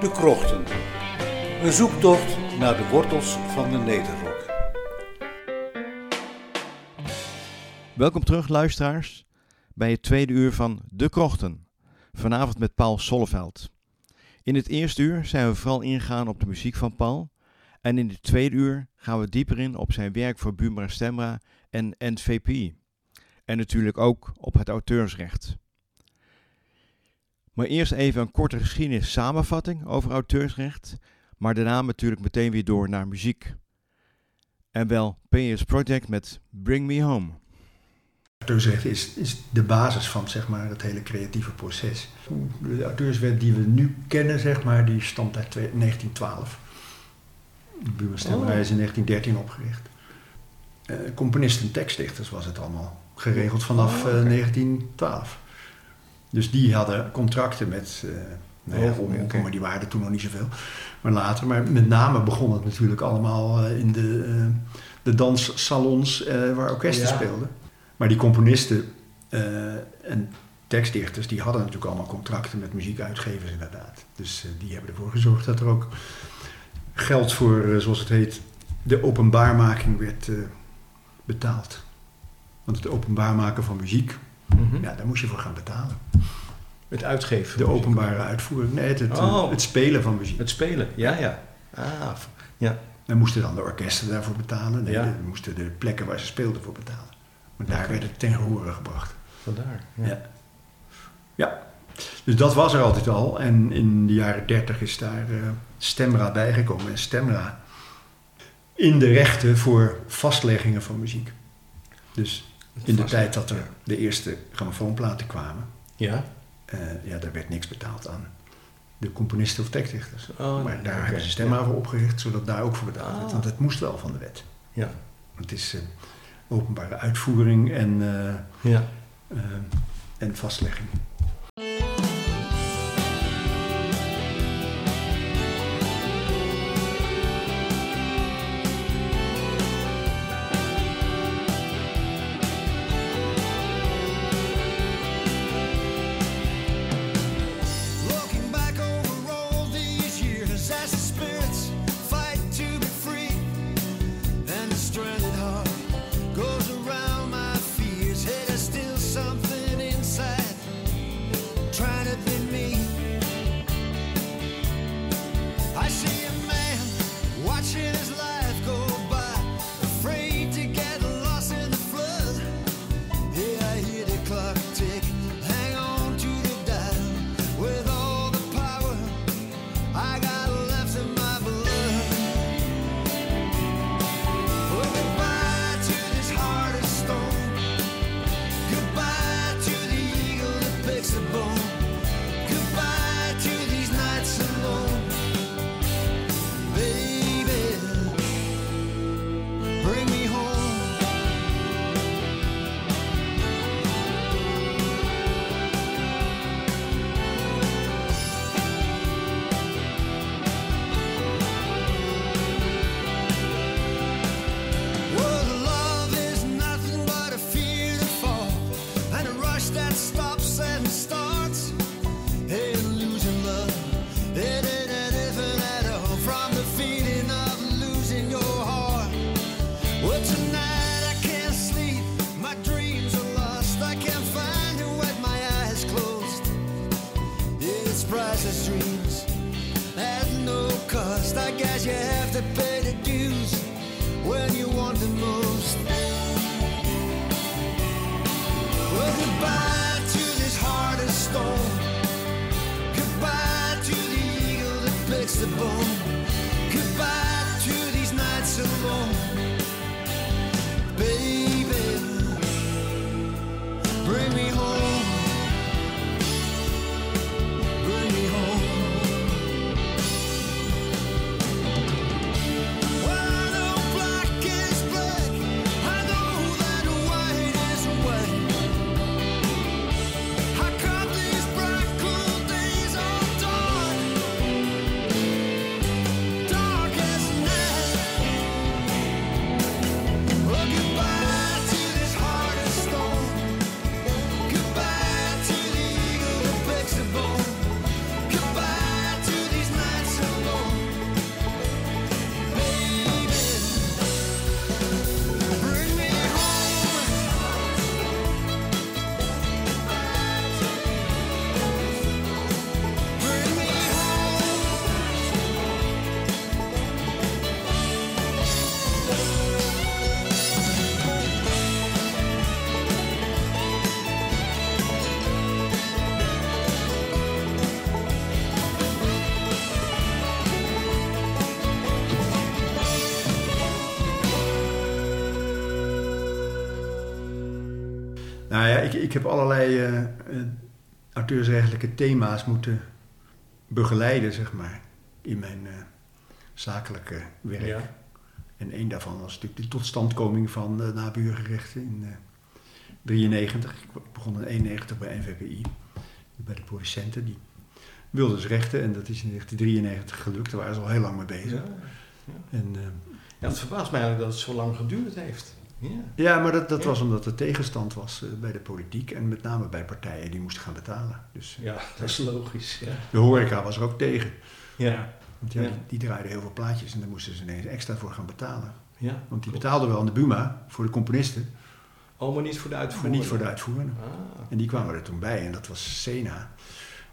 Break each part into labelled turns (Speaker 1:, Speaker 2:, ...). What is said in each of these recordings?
Speaker 1: De Krochten. Een zoektocht naar de wortels van de Nederrok.
Speaker 2: Welkom terug, luisteraars, bij het tweede uur van De Krochten. Vanavond met Paul Solleveld. In het eerste uur zijn we vooral ingegaan op de muziek van Paul. En in het tweede uur gaan we dieper in op zijn werk voor Buma Stemra en NVPI. En natuurlijk ook op het auteursrecht. Maar eerst even een korte geschiedenis samenvatting over auteursrecht, maar daarna natuurlijk meteen weer door naar muziek. En wel PS Project met Bring Me Home.
Speaker 3: Auteursrecht is, is de basis van zeg maar, het hele creatieve proces. De auteurswet die we nu kennen, zeg maar, die stamt uit 1912. De Buurstemmerij
Speaker 2: Oh.
Speaker 3: is in 1913 opgericht. Eh, componisten en tekstdichters was het allemaal geregeld vanaf
Speaker 2: Oh,
Speaker 3: eh,
Speaker 2: oké.
Speaker 3: 1912. Dus die hadden contracten met, eh nou ja,
Speaker 2: Oh,
Speaker 3: maar die waren er toen nog niet zoveel. Maar later, maar met name begon het natuurlijk allemaal eh, in de, eh, de danssalons waar orkesten
Speaker 2: Ja.
Speaker 3: speelden. Maar die componisten en tekstdichters, die hadden natuurlijk allemaal contracten met muziekuitgevers inderdaad. Dus die hebben ervoor gezorgd dat er ook geld voor, zoals het heet, de openbaarmaking werd betaald. Want het openbaarmaken van muziek,
Speaker 2: Mhm.
Speaker 3: ja, daar moest je voor gaan betalen.
Speaker 2: Het uitgeven.
Speaker 3: De openbare uitvoering, nee, het, het,
Speaker 2: Oh.
Speaker 3: het spelen van muziek.
Speaker 2: Het spelen, ja, ja. Ah, ja.
Speaker 3: Dan moesten dan de orkesten daarvoor betalen. Nee,
Speaker 2: Ja.
Speaker 3: dan moesten de plekken waar ze speelden voor betalen. Maar daar
Speaker 2: Oké.
Speaker 3: werd het ten gehore gebracht.
Speaker 2: vandaar. Ja.
Speaker 3: Ja. Ja, dus dat was er altijd al. En in de jaren dertig is daar eh, Stemra bijgekomen. En Stemra in de rechten voor vastleggingen van muziek. Dus in de tijd dat er
Speaker 2: Ja.
Speaker 3: de eerste grammofoonplaten kwamen,
Speaker 2: Ja.
Speaker 3: eh, ja, daar werd niks betaald aan de componisten of tekstdichters.
Speaker 2: Oh,
Speaker 3: maar
Speaker 2: nee,
Speaker 3: daar hebben ze Stemra
Speaker 2: Ja.
Speaker 3: voor opgericht, zodat daar ook voor betaald werd.
Speaker 2: Ah.
Speaker 3: Want het moest wel van de wet.
Speaker 2: Ja.
Speaker 3: Het is eh, openbare uitvoering en, eh,
Speaker 2: Ja.
Speaker 3: en vastlegging. Ik, ik heb allerlei eh, eh, auteursrechtelijke thema's moeten begeleiden, zeg maar, in mijn eh, zakelijke werk.
Speaker 2: Ja.
Speaker 3: En één daarvan was natuurlijk de totstandkoming van de nabuurgerechten in eh 93. Ik begon in 91 bij NVPI, bij de producenten. Die wilden dus rechten en dat is in 1993 gelukt. Daar waren ze al heel lang mee bezig.
Speaker 2: Ja.
Speaker 3: En, eh,
Speaker 2: ja, het verbaast mij eigenlijk dat het zo lang geduurd heeft. Ja.
Speaker 3: ja, maar dat, dat was omdat er tegenstand was eh, bij de politiek en met name bij partijen die moesten gaan betalen. Dus eh,
Speaker 2: ja, dat is logisch. Ja.
Speaker 3: de horeca was er ook tegen.
Speaker 2: Ja.
Speaker 3: Want ja. Die, die draaiden heel veel plaatjes en daar moesten ze ineens extra voor gaan betalen.
Speaker 2: ja.
Speaker 3: Want die betaalden wel aan de Buma voor de componisten,
Speaker 2: Oh, maar niet voor de
Speaker 3: maar
Speaker 2: uitvoering.
Speaker 3: niet voor de uitvoerenden.
Speaker 2: Ah.
Speaker 3: En die kwamen er toen bij en dat was Sena.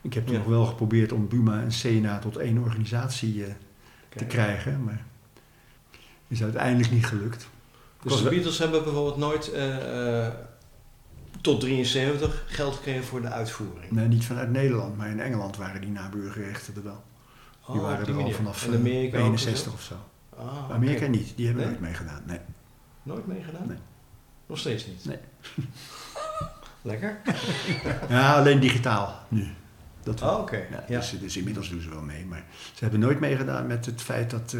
Speaker 3: Ik heb toen
Speaker 2: Ja.
Speaker 3: nog wel geprobeerd om Buma en Sena tot één organisatie eh, te krijgen, maar is uiteindelijk niet gelukt.
Speaker 2: Dus de Beatles hebben bijvoorbeeld nooit eh, eh, tot 73 geld gekregen voor de uitvoering.
Speaker 3: Nee, niet vanuit Nederland, maar in Engeland waren die nabuurgerechten er wel. Die
Speaker 2: Oh,
Speaker 3: waren
Speaker 2: die
Speaker 3: er al vanaf
Speaker 2: En
Speaker 3: eh,
Speaker 2: Amerika ook
Speaker 3: 61
Speaker 2: of
Speaker 3: zo.
Speaker 2: Ah.
Speaker 3: Amerika niet, die hebben
Speaker 2: Nee?
Speaker 3: nooit meegedaan. Nee.
Speaker 2: Nooit meegedaan?
Speaker 3: Nee.
Speaker 2: Nog steeds niet?
Speaker 3: Nee.
Speaker 2: Lekker?
Speaker 3: Ja, alleen digitaal nu. Dat.
Speaker 2: Oh, oké.
Speaker 3: Ja,
Speaker 2: Ja.
Speaker 3: Dus, dus inmiddels doen ze wel mee. Maar ze hebben nooit meegedaan met het feit dat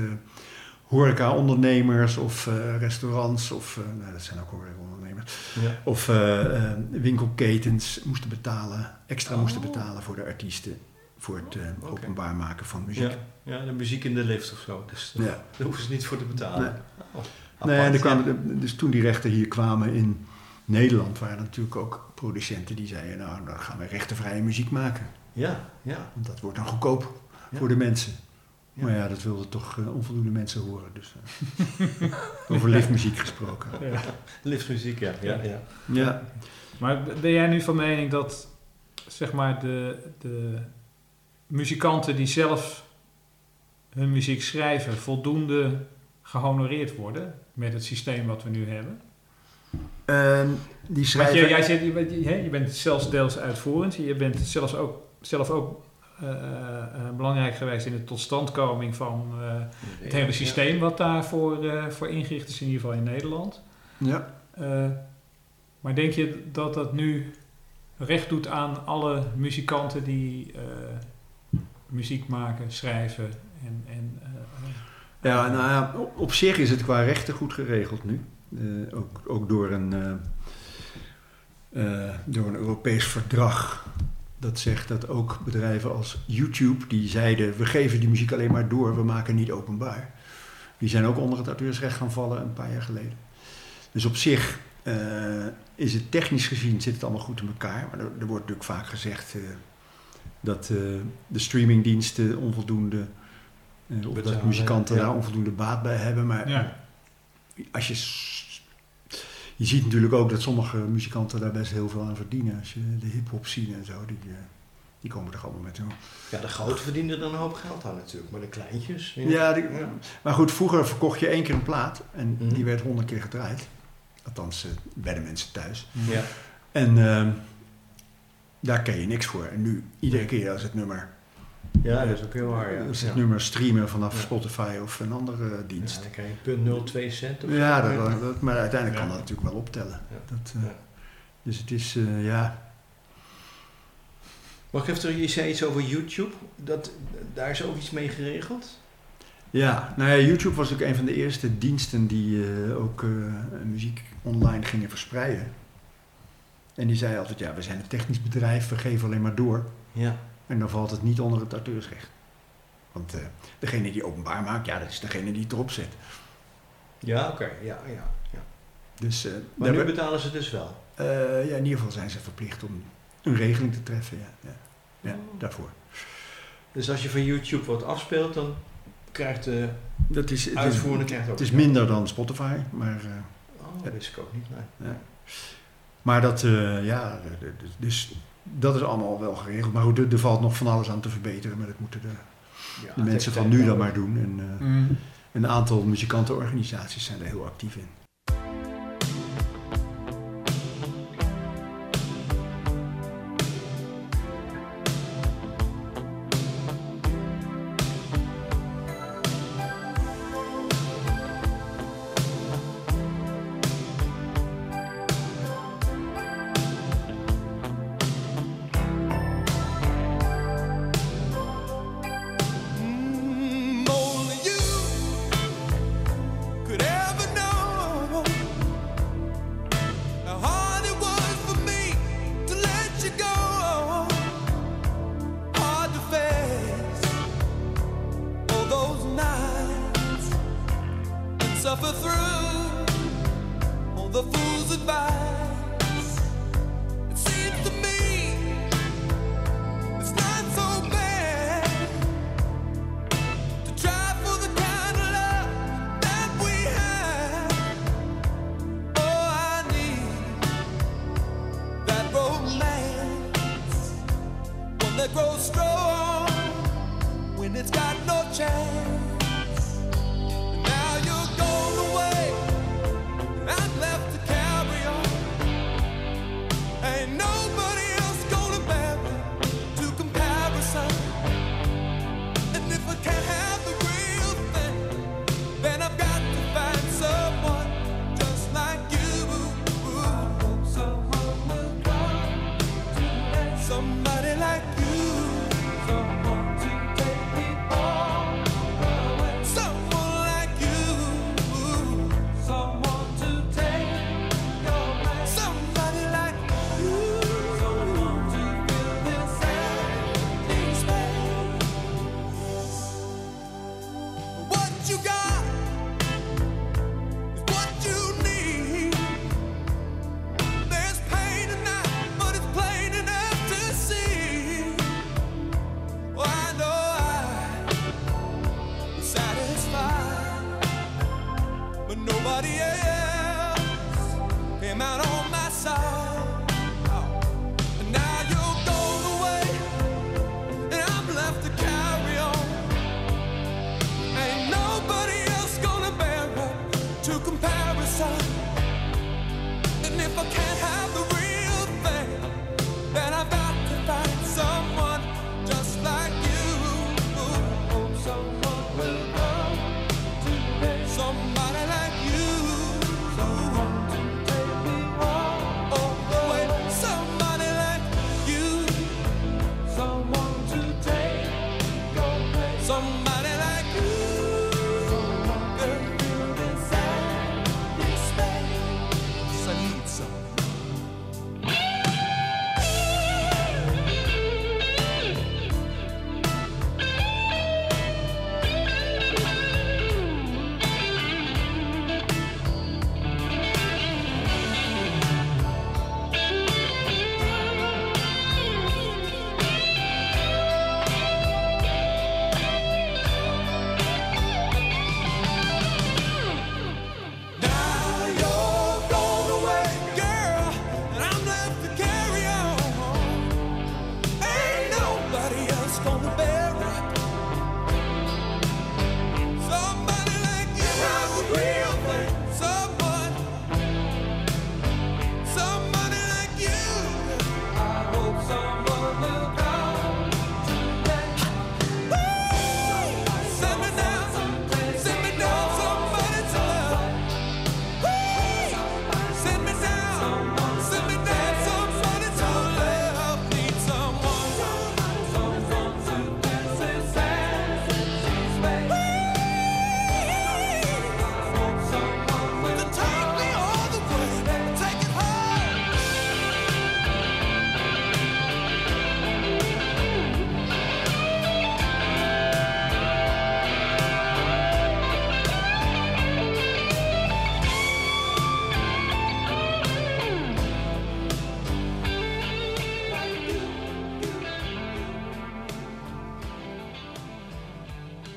Speaker 3: horeca-ondernemers of eh, restaurants of... eh, nou, dat zijn ook horeca-ondernemers.
Speaker 2: Ja.
Speaker 3: Of eh, winkelketens moesten betalen, extra
Speaker 2: Oh.
Speaker 3: moesten betalen voor de artiesten. Voor het openbaar maken van muziek.
Speaker 2: Ja. ja, de muziek in de lift of zo. Dus
Speaker 3: Ja.
Speaker 2: daar hoeven ze niet voor te betalen.
Speaker 3: Nee.
Speaker 2: Oh,
Speaker 3: Nee, en kwamen dus toen die rechten hier kwamen in Nederland, waren er natuurlijk ook producenten die zeiden: Nou, dan gaan we rechtenvrije muziek maken.
Speaker 2: Ja, ja.
Speaker 3: Want dat wordt dan goedkoop voor de mensen.
Speaker 2: Ja.
Speaker 3: Maar ja, dat wilden toch eh, onvoldoende mensen horen. Dus, eh, over liftmuziek gesproken.
Speaker 4: Ja.
Speaker 2: Liftmuziek, ja. ja, ja.
Speaker 3: Ja,
Speaker 4: Maar ben jij nu van mening dat zeg maar de, de muzikanten die zelf hun muziek schrijven voldoende gehonoreerd worden met het systeem wat we nu hebben?
Speaker 3: Ehm, die
Speaker 4: Want
Speaker 3: schrijven...
Speaker 4: je, jij zegt, je, bent- hè, je bent zelfs deels uitvoerend. Je bent zelfs ook, zelf ook eh, eh, belangrijk geweest in de totstandkoming van eh, het hele systeem wat daarvoor eh, voor ingericht is, in ieder geval in Nederland.
Speaker 3: Ja.
Speaker 4: Eh, maar denk je dat dat nu recht doet aan alle muzikanten die eh, muziek maken, schrijven en... en eh,
Speaker 3: Ja, nou ja, op- op zich is het qua rechten goed geregeld nu. Eh, ook, ook door, een, eh, eh, door een Europees verdrag. Dat zegt dat ook bedrijven als YouTube, die zeiden: we geven die muziek alleen maar door, we maken niet openbaar. Die zijn ook onder het auteursrecht gaan vallen een paar jaar geleden. Dus op zich eh, is het technisch gezien zit het allemaal goed in elkaar. Maar er, er wordt natuurlijk vaak gezegd eh, dat eh, de streamingdiensten onvoldoende. of dat muzikanten
Speaker 2: ja.
Speaker 3: daar onvoldoende baat bij hebben. Maar
Speaker 4: ja.
Speaker 3: als je. Je ziet natuurlijk ook dat sommige muzikanten daar best heel veel aan verdienen. Als je de hip-hop scene en zo, die, eh, die komen er allemaal met hun.
Speaker 2: Ja, de grote verdienen er een hoop geld aan natuurlijk. Maar de kleintjes...
Speaker 3: Ja, die- Maar goed, vroeger verkocht je één keer een plaat en
Speaker 2: Mhm.
Speaker 3: die werd honderd keer gedraaid. Althans, eh, bij de mensen thuis.
Speaker 2: ja.
Speaker 3: En ehm, daar ken je niks voor. En nu, iedere keer als het nummer,
Speaker 2: ja, dat is ook heel waar, ja.
Speaker 3: als het
Speaker 2: ja.
Speaker 3: nummer streamen vanaf
Speaker 2: Ja.
Speaker 3: Spotify of een andere
Speaker 2: Ja,
Speaker 3: dienst.
Speaker 2: dan krijg je punt 02 cent of
Speaker 3: Ja,
Speaker 2: zo.
Speaker 3: dat, dat- maar uiteindelijk
Speaker 4: Ja.
Speaker 3: kan dat natuurlijk wel optellen.
Speaker 2: Ja.
Speaker 3: Dat, eh,
Speaker 2: Ja.
Speaker 3: Dus het is, eh, ja,
Speaker 2: Wacht even, je zei iets over YouTube. Dat, daar is ook iets mee geregeld?
Speaker 3: Ja, nou ja, YouTube was ook een van de eerste diensten die eh, ook eh, muziek online gingen verspreiden. En die zei altijd, ja, we zijn een technisch bedrijf, we geven alleen maar door.
Speaker 2: Ja.
Speaker 3: En dan valt het niet onder het auteursrecht. Want eh, degene die openbaar maakt, ja, dat is degene die het erop zet.
Speaker 2: Ja, oké. Ja, ja, ja.
Speaker 3: Dus eh,
Speaker 2: Maar
Speaker 3: daar
Speaker 2: nu
Speaker 3: we-
Speaker 2: betalen ze dus wel.
Speaker 3: eh, ja, in ieder geval zijn ze verplicht om een regeling te treffen. Ja, ja. ja
Speaker 2: Oh.
Speaker 3: daarvoor.
Speaker 2: Dus als je van YouTube wat afspeelt, dan krijgt de
Speaker 3: Dat is, het is,
Speaker 2: uitvoerende krijgt ook
Speaker 3: het is minder dan Spotify, maar... eh,
Speaker 2: Oh, dat wist ik ook niet. Nee.
Speaker 3: Ja. Maar dat, eh, ja, dus dat is allemaal wel geregeld. Maar goed, er, er valt nog van alles aan te verbeteren. Maar dat moeten de,
Speaker 2: Ja,
Speaker 3: de mensen van nu dan maar doen. En eh,
Speaker 4: Mm.
Speaker 3: een aantal muzikantenorganisaties zijn er heel actief in.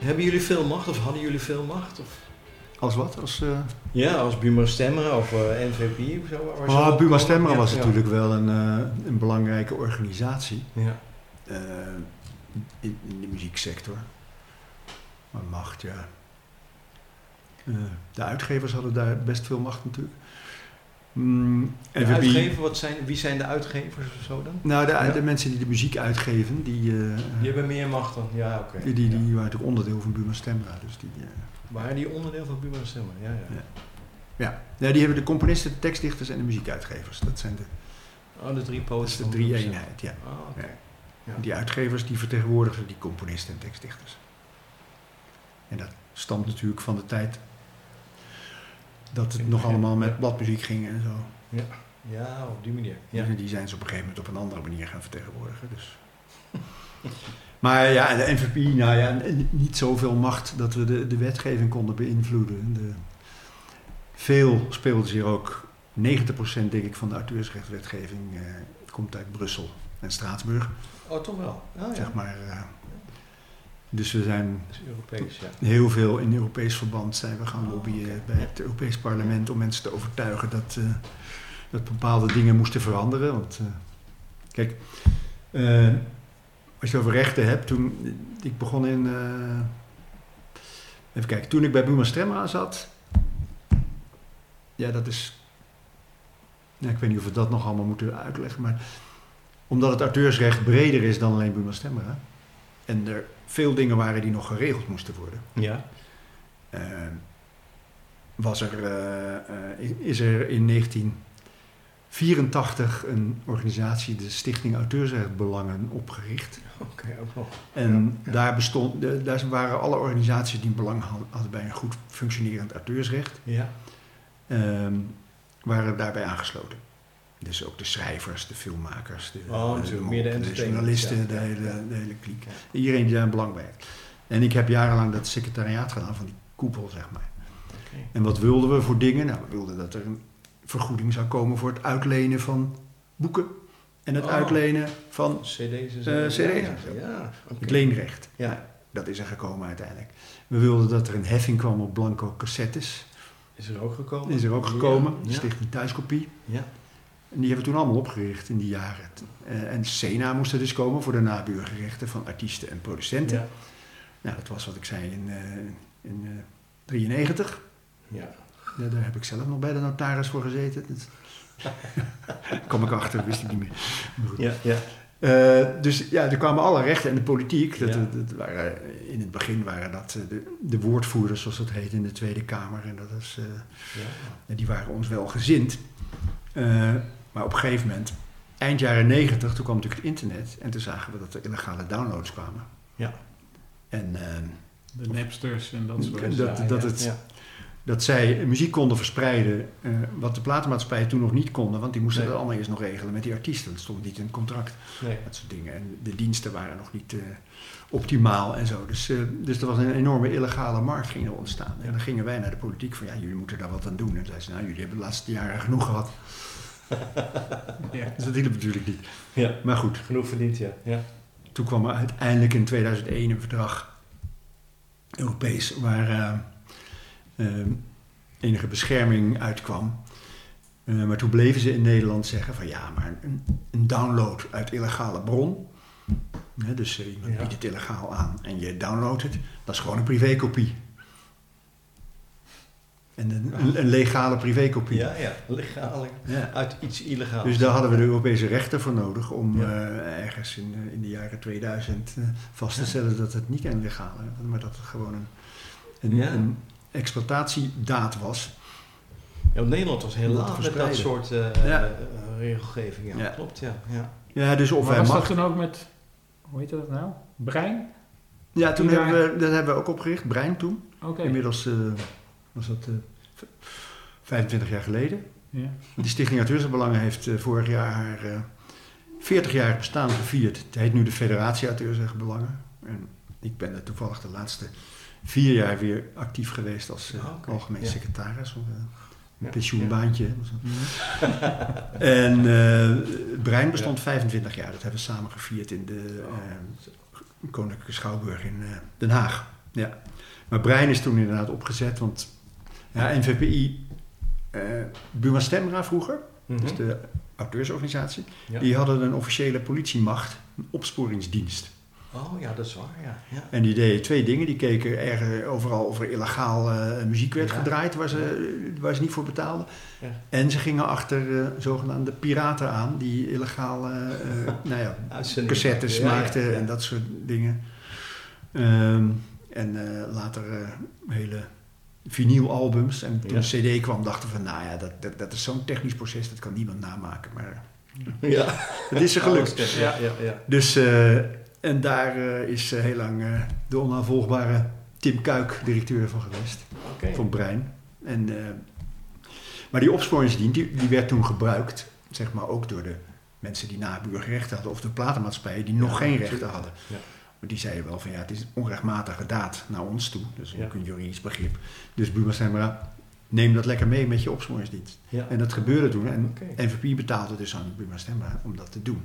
Speaker 2: Hebben jullie veel macht of hadden jullie veel macht? Of?
Speaker 3: Als wat? Als, eh
Speaker 2: Ja, als Buma Stemra of eh, NVP of zo? waar ook
Speaker 3: Buma
Speaker 2: Ja,
Speaker 3: was
Speaker 2: ja.
Speaker 3: natuurlijk wel een, eh, een belangrijke organisatie
Speaker 2: Ja.
Speaker 3: in, in de muzieksector. Maar macht, ja. De uitgevers hadden daar best veel macht natuurlijk. Mm,
Speaker 2: uitgever, wat zijn, wie zijn de uitgevers of zo dan?
Speaker 3: Nou, de,
Speaker 2: Ja.
Speaker 3: de mensen die de muziek uitgeven, die,
Speaker 2: Die hebben meer macht dan. Ja, oké.
Speaker 3: die, die, die
Speaker 2: Ja.
Speaker 3: waren natuurlijk onderdeel van Buma Stemra. Dus die, eh,
Speaker 2: Waren die onderdeel van Buma Stemra? Ja, ja.
Speaker 3: Ja. ja. ja, die hebben de componisten, de tekstdichters en de muziekuitgevers. Dat zijn de,
Speaker 2: Oh, de drie
Speaker 3: dat
Speaker 2: poten
Speaker 3: is de
Speaker 2: van
Speaker 3: drie eenheid. Ja.
Speaker 2: Oh, oké. Ja.
Speaker 3: Die uitgevers die vertegenwoordigen die componisten en tekstdichters. En dat stamt natuurlijk van de tijd dat het nog allemaal met bladmuziek ging en zo.
Speaker 2: Ja, op die manier. Ja.
Speaker 3: En die zijn ze op een gegeven moment op een andere manier gaan vertegenwoordigen. Dus. maar ja, de NVP, nou ja, niet zoveel macht dat we de, de wetgeving konden beïnvloeden. De, veel speelde zich ook, 90% denk ik van de auteursrechtwetgeving eh, komt uit Brussel en Straatsburg,
Speaker 2: Oh, toch wel? Oh, ja.
Speaker 3: zeg maar. eh. Dus we zijn
Speaker 2: Europees, ja.
Speaker 3: heel veel in Europees verband zijn we gaan
Speaker 2: Oh,
Speaker 3: lobbyen bij het Europees Parlement om mensen te overtuigen dat, eh, dat bepaalde dingen moesten veranderen. Want, eh, kijk, eh, als je over rechten hebt, toen ik begon in. even kijken, toen ik bij Buma Stemra zat. Ja, dat is. Ja, ik weet niet of we dat nog allemaal moeten uitleggen, maar. Omdat het auteursrecht breder is dan alleen Buma Stemra. En er veel dingen waren die nog geregeld moesten worden.
Speaker 2: Ja.
Speaker 3: eh, was er, eh, eh, is er in 1984 een organisatie, de Stichting Auteursrechtbelangen, opgericht.
Speaker 2: Oké, ook.
Speaker 3: En
Speaker 2: Ja, ja.
Speaker 3: Daar, bestond, de- daar waren alle organisaties die belang had- hadden bij een goed functionerend auteursrecht,
Speaker 2: Ja.
Speaker 3: ehm, waren daarbij aangesloten. Dus ook de schrijvers, de filmmakers, de,
Speaker 2: Oh, meer de
Speaker 3: de journalisten,
Speaker 2: ja,
Speaker 3: de, hele, de hele kliek. Iedereen die daar belang bij heeft. En ik heb jarenlang dat secretariaat gedaan van die koepel, zeg maar. En wat wilden we voor dingen? Nou, we wilden dat er een vergoeding zou komen voor het uitlenen van boeken. En het
Speaker 2: Oh.
Speaker 3: uitlenen van
Speaker 2: CD's en
Speaker 3: Eh. CD's
Speaker 2: Ja,
Speaker 3: en zo.
Speaker 2: Ja, oké.
Speaker 3: het leenrecht.
Speaker 2: Ja.
Speaker 3: Nou, dat is er gekomen uiteindelijk. We wilden dat er een heffing kwam op blanco cassettes.
Speaker 2: Is er ook gekomen?
Speaker 3: Is er ook gekomen. De Stichting Thuiskopie.
Speaker 2: Ja.
Speaker 3: En die hebben we toen allemaal opgericht in die jaren. Eh, en Sena moest er dus komen voor de nabuurgerechten van artiesten en producenten.
Speaker 2: Ja.
Speaker 3: Nou, dat was wat ik zei in, eh in eh 93.
Speaker 2: Ja.
Speaker 3: Daar heb ik zelf nog bij de notaris voor gezeten. Dat kom ik achter, wist ik niet meer.
Speaker 2: Ja. Ja.
Speaker 3: Eh, dus ja, er kwamen alle rechten en de politiek. Dat,
Speaker 2: Ja.
Speaker 3: dat waren, in het begin waren dat eh, de, de woordvoerders, zoals dat heet, in de Tweede Kamer. En dat is, eh,
Speaker 2: Ja.
Speaker 3: die waren ons wel gezind. Eh, maar op een gegeven moment, eind jaren negentig, toen kwam natuurlijk het internet. En toen zagen we dat er illegale downloads kwamen.
Speaker 2: Ja.
Speaker 3: En ehm,
Speaker 4: De Napsters en dat soort
Speaker 3: Dat-
Speaker 4: dingen.
Speaker 3: dat
Speaker 2: ja,
Speaker 3: het-
Speaker 2: ja.
Speaker 3: dat zij muziek konden verspreiden, eh, wat de platenmaatschappijen toen nog niet konden. Want die moesten
Speaker 2: Nee.
Speaker 3: dat allemaal eerst nog regelen met die artiesten. Dat stond niet in het contract.
Speaker 2: Nee.
Speaker 3: Dat soort dingen. En de diensten waren nog niet eh, optimaal en zo. Dus, eh, dus er was een enorme illegale markt ging er ontstaan. En dan gingen wij naar de politiek van ja, jullie moeten daar wat aan doen. En zeiden ze, nou, jullie hebben de laatste jaren genoeg gehad.
Speaker 4: Ja.
Speaker 3: Dus dat hielp natuurlijk niet.
Speaker 2: Ja.
Speaker 3: Maar goed,
Speaker 2: Genoeg verdiend, ja. Ja.
Speaker 3: toen kwam er uiteindelijk in 2001 een verdrag, Europees, waar eh, enige bescherming uitkwam. Eh, maar toen bleven ze in Nederland zeggen van ja, maar een, een download uit illegale bron. Hè, dus iemand biedt het illegaal aan en je downloadt het, dat is gewoon een privékopie. En een, een, een legale privékopie.
Speaker 2: Ja, ja. Legaal.
Speaker 3: Ja.
Speaker 2: Uit iets illegaals.
Speaker 3: Dus daar hadden we de Europese rechter voor nodig om
Speaker 2: Ja.
Speaker 3: eh, ergens in, eh, in de jaren 2000 eh, vast te stellen dat het niet een legaal is, maar dat het gewoon een, een,
Speaker 2: Ja.
Speaker 3: een exploitatiedaad was.
Speaker 2: Ja, Nederland was heel laat met dat soort eh,
Speaker 3: Ja.
Speaker 2: eh, regelgeving. Ja,
Speaker 3: Ja.
Speaker 2: klopt, ja. ja.
Speaker 3: Ja, dus of
Speaker 4: maar was dat toen ook met, hoe heet dat nou? Brein?
Speaker 3: Ja, toen hebben we, dat hebben we ook opgericht, Brein toen.
Speaker 4: Oké.
Speaker 3: Inmiddels eh, was dat 25 jaar geleden.
Speaker 4: Ja.
Speaker 3: De Stichting Auteursbelangen heeft eh, vorig jaar haar eh 40 jaar bestaan gevierd. Het heet nu de Federatie Auteursbelangen. En ik ben er toevallig de laatste vier jaar weer actief geweest als eh,
Speaker 2: oké.
Speaker 3: algemeen
Speaker 2: Ja.
Speaker 3: secretaris. Of,
Speaker 2: Ja.
Speaker 3: pensioenbaantje. dat. En Brein bestond 25 jaar. Dat hebben we samen gevierd in de eh, Koninklijke Schouwburg in Den Haag. Ja. Maar Brein is toen inderdaad opgezet, want ja, NVPI, eh Buma Stemra vroeger, dus de auteursorganisatie,
Speaker 2: Ja.
Speaker 3: die hadden een officiële politiemacht, een opsporingsdienst.
Speaker 2: Oh ja, dat is waar, ja. ja.
Speaker 3: En die deden twee dingen. Die keken erg overal of er illegaal eh, muziek werd
Speaker 2: Ja.
Speaker 3: gedraaid waar ze, waar ze niet voor betaalden.
Speaker 2: Ja.
Speaker 3: En ze gingen achter eh, zogenaamde piraten aan die illegaal eh, eh, nou ja, cassettes maakten en dat soort dingen. Ehm, en eh, later eh, hele vinylalbums. En toen
Speaker 2: Ja.
Speaker 3: een cd kwam, dachten we van, nou ja, dat, dat, dat is zo'n technisch proces, dat kan niemand namaken. Maar
Speaker 2: Ja.
Speaker 3: het is er gelukt.
Speaker 2: Ja, ja, ja.
Speaker 3: Dus, eh, en daar eh, is eh, heel lang de onnavolgbare Tim Kuik directeur van geweest, van Brein. En, eh, maar die opsporingsdienst, die, die werd toen gebruikt, zeg maar ook door de mensen die nabuurgerechten hadden, of de platenmaatschappijen die nog
Speaker 2: Ja,
Speaker 3: geen rechten hadden. Maar die zeiden wel van ja, het is een onrechtmatige daad naar ons toe. Dus
Speaker 2: ja.
Speaker 3: ook een juridisch begrip. Dus Buma zei neem dat lekker mee met je opsporingsdienst. En dat gebeurde toen. En
Speaker 2: okay.
Speaker 3: NVP betaalde dus aan Buma Stemra om dat te doen.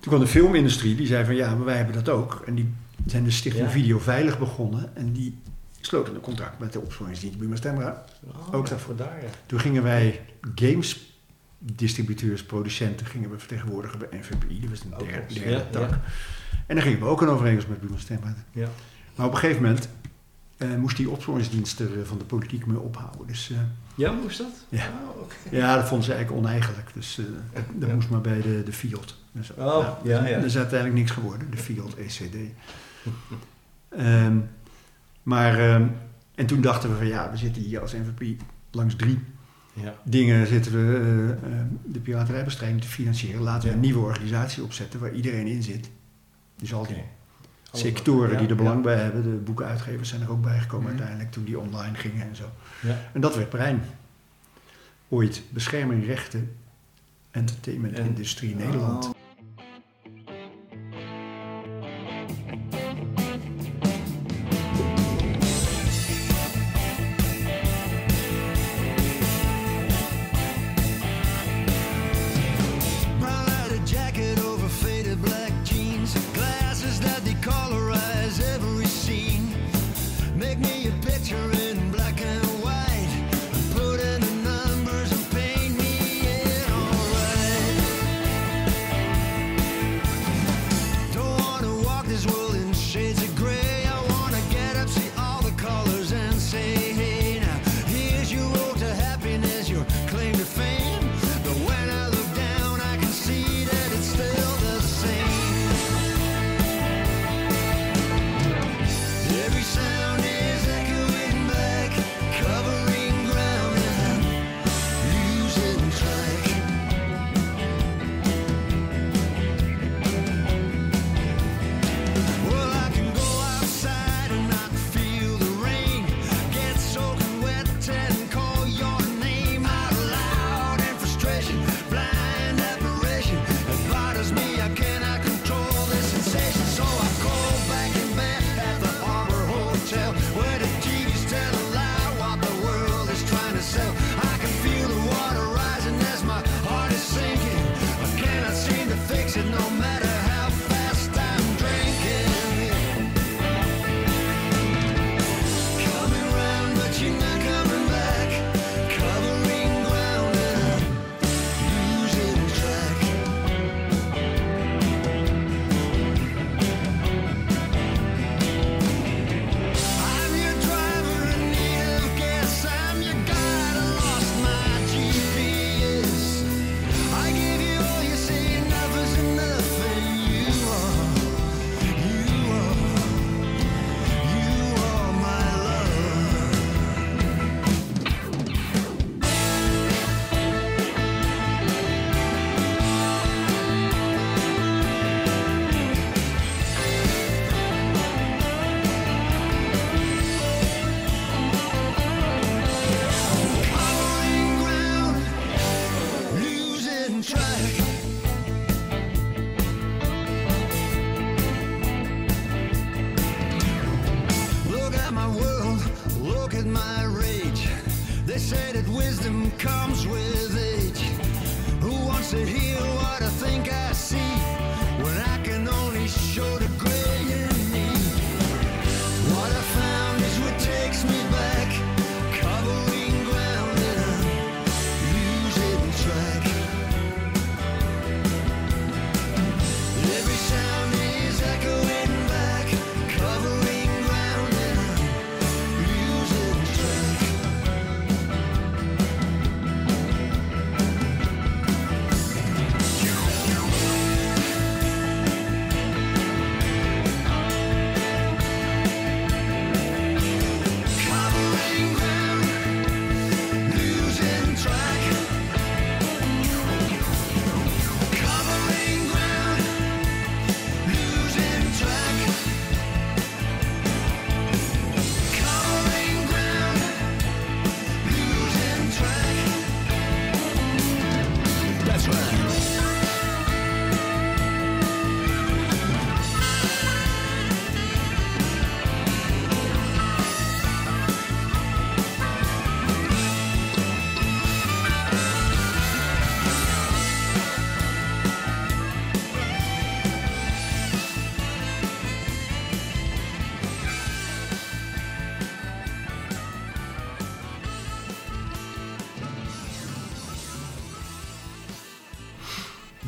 Speaker 3: Toen kwam de filmindustrie, die zei van ja, maar wij hebben dat ook. En die zijn de stichting
Speaker 2: ja.
Speaker 3: Video Veilig begonnen. En die sloten een contract met de opsporingsdienst Buma Stemra.
Speaker 2: Oh,
Speaker 3: ook daarvoor
Speaker 2: daar.
Speaker 3: Toen gingen wij games
Speaker 5: distributeurs, producenten gingen we vertegenwoordigen bij NVPI. Dat was een derde, derde tak. En dan gingen we ook een overeenkomst met Buma Stembad.
Speaker 2: Ja.
Speaker 5: Maar op een gegeven moment eh, moest die opsporingsdienst er eh, van de politiek mee ophouden. Dus, uh,
Speaker 2: ja, moest dat?
Speaker 5: Ja.
Speaker 2: Oh,
Speaker 5: ja, dat vonden ze eigenlijk oneigenlijk. Dus dat moest maar bij de, de FIOD. Dus,
Speaker 2: oh, ja, ja.
Speaker 5: Dat dus is uiteindelijk niks geworden, de fiol ECD. Ehm, maar, ehm, en toen dachten we van ja, we zitten hier als NVP langs drie
Speaker 2: ja.
Speaker 5: dingen zitten we de piraterijbestrijding te financieren. Laten we een nieuwe organisatie opzetten waar iedereen in zit. Dus al die sectoren die er belang bij hebben, de boekenuitgevers zijn er ook bijgekomen
Speaker 2: mm
Speaker 5: uiteindelijk toen die online gingen en zo.
Speaker 2: Ja.
Speaker 5: En dat werd brein. Ooit bescherming rechten, entertainment industrie Nederland.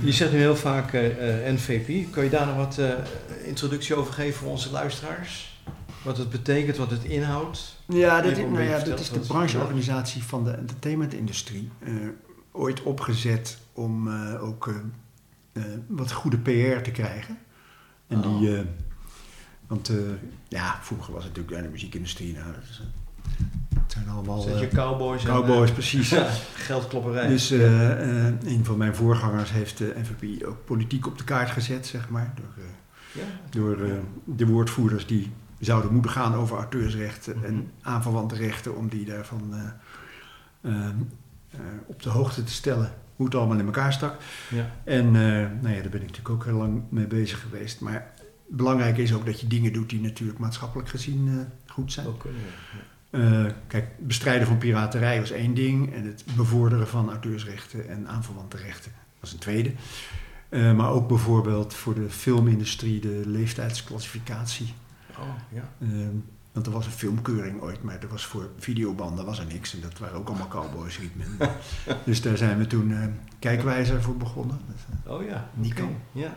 Speaker 2: Je zegt nu heel vaak eh, eh, NVP. Kun je daar nog wat eh, introductie over geven voor onze luisteraars? Wat het betekent, wat het inhoudt?
Speaker 3: Ja, dat, is, nou ja, dat is de brancheorganisatie van de entertainmentindustrie. Ooit opgezet om ook wat goede PR te krijgen. En
Speaker 2: Oh.
Speaker 3: die, want ja, vroeger was het natuurlijk de muziekindustrie. Nou, dat is, het zijn allemaal
Speaker 2: Zet je
Speaker 3: eh,
Speaker 2: cowboys en
Speaker 3: cowboys,
Speaker 2: eh,
Speaker 3: precies.
Speaker 2: geldklopperij.
Speaker 3: Dus eh, een van mijn voorgangers heeft de NVP ook politiek op de kaart gezet, zeg maar. Door,
Speaker 2: ja.
Speaker 3: door de woordvoerders die zouden moeten gaan over auteursrechten
Speaker 2: Mhm.
Speaker 3: en aanverwante rechten, om die daarvan op de hoogte te stellen hoe het allemaal in elkaar stak.
Speaker 2: Ja.
Speaker 3: En nou ja, daar ben ik natuurlijk ook heel lang mee bezig geweest. Maar belangrijk is ook dat je dingen doet die natuurlijk maatschappelijk gezien goed zijn.
Speaker 2: Ook. Ja.
Speaker 3: Eh, kijk, bestrijden van piraterij was één ding en het bevorderen van auteursrechten en aanverwante rechten was een tweede. Eh, maar ook bijvoorbeeld voor de filmindustrie de leeftijdsclassificatie.
Speaker 2: Oh, ja.
Speaker 3: Eh, want er was een filmkeuring ooit, maar er was voor videobanden was er niks. En dat waren ook allemaal cowboys, dus daar zijn we toen eh, kijkwijzer voor begonnen.
Speaker 2: Oh ja.
Speaker 3: Nico.
Speaker 2: oké. Ja.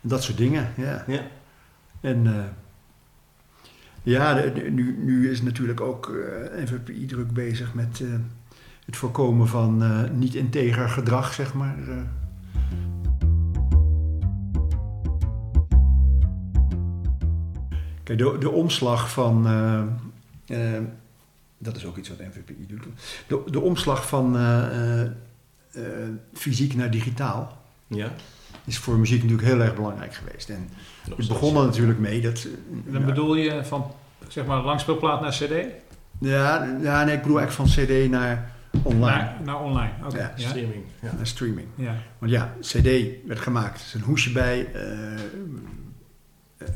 Speaker 3: dat soort dingen, ja.
Speaker 2: Ja.
Speaker 3: En ja, nu, nu is natuurlijk ook eh NVPI druk bezig met eh, het voorkomen van eh, niet integer gedrag, zeg maar. Kijk, de, omslag van. dat is ook iets wat NVPI doet. De, de omslag van fysiek naar digitaal
Speaker 2: Ja.
Speaker 3: Is voor muziek natuurlijk heel erg belangrijk geweest. En
Speaker 2: Nog
Speaker 3: het
Speaker 2: steeds.
Speaker 3: begon er natuurlijk mee dat.
Speaker 4: Dan
Speaker 3: ja,
Speaker 4: bedoel je van zeg maar langspeelplaat naar CD?
Speaker 3: Ja, ja, nee, ik bedoel eigenlijk van CD naar online,
Speaker 4: Naar, naar online. Oké.
Speaker 3: Ja,
Speaker 4: Ja.
Speaker 2: Streaming. Ja.
Speaker 3: naar streaming.
Speaker 4: Ja.
Speaker 3: Want ja, CD werd gemaakt, er is een hoesje bij, eh, eh,